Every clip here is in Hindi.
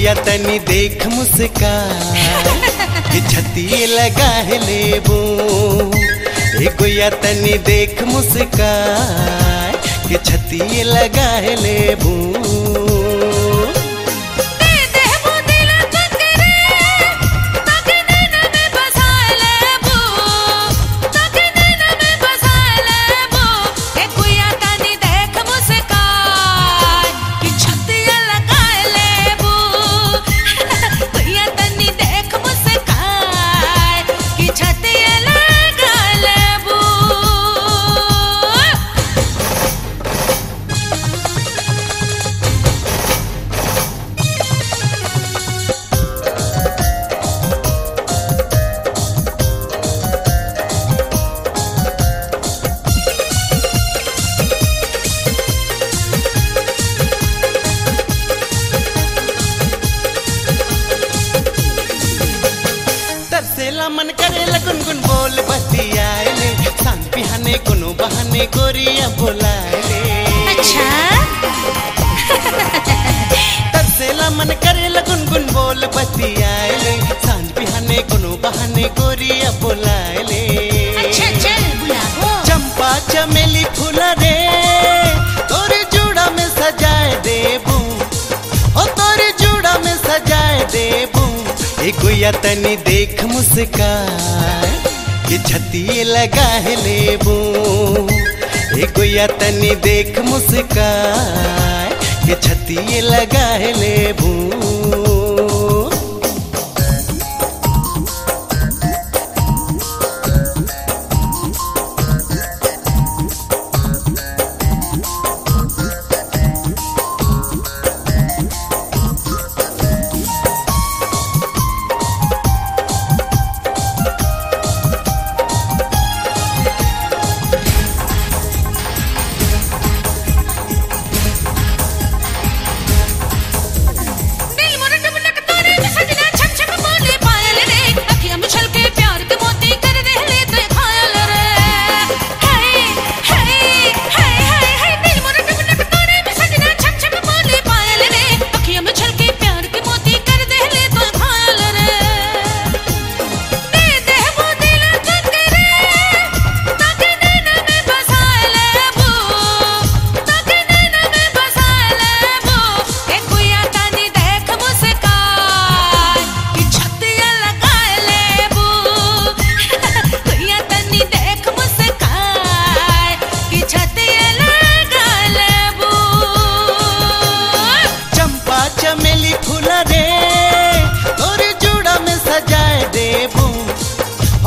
तनी देख मुस्का छती लगा है लेबू। ए गोया तनी देख मुस्का छती लगा है लेबू। मन करेला गुनगुन बोल बतियाले सांग पिहाने कोनो बहाने गोरिया बोलाले अच्छा। मन बोल सांग पिहाने कोनो बहाने गोरिया अच्छा चल बुलाबो चंपा चमेली फूल रे तोरे जूड़ा में सजाए देबू। ओ तोरे जूड़ा में सजाए देबू। ए गुया तनी देख मुस्का ये छतिए लगा है लेबू। ए गुया तनी देख मुस्का ये छतिए लगा है लेबू। चमेली फूल रे तोरे जूड़ा में सजाए देबू।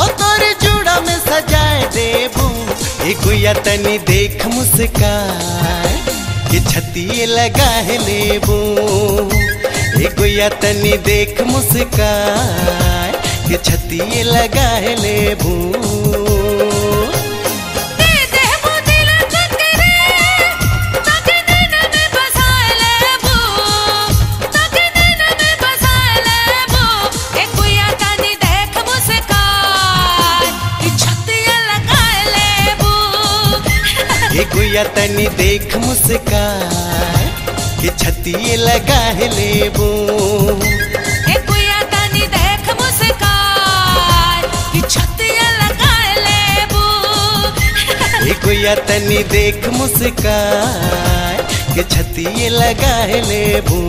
ओ, तोरे जूड़ा में सजाए देबू। ए गुया तनी देख मुस्कान कि छतिए लगा है लेबू। ए गुया तनी देख मुस्कान कि छतिए लगा है लेबू। ए गुया तनी देख मुस्कान कि छतिए लगा है लेबू। ए गुया तनी देख मुस्कान कि छतिया लगा लेबू। ए गुया तनी देख मुस्कान कि छतिए लगा है लेबू।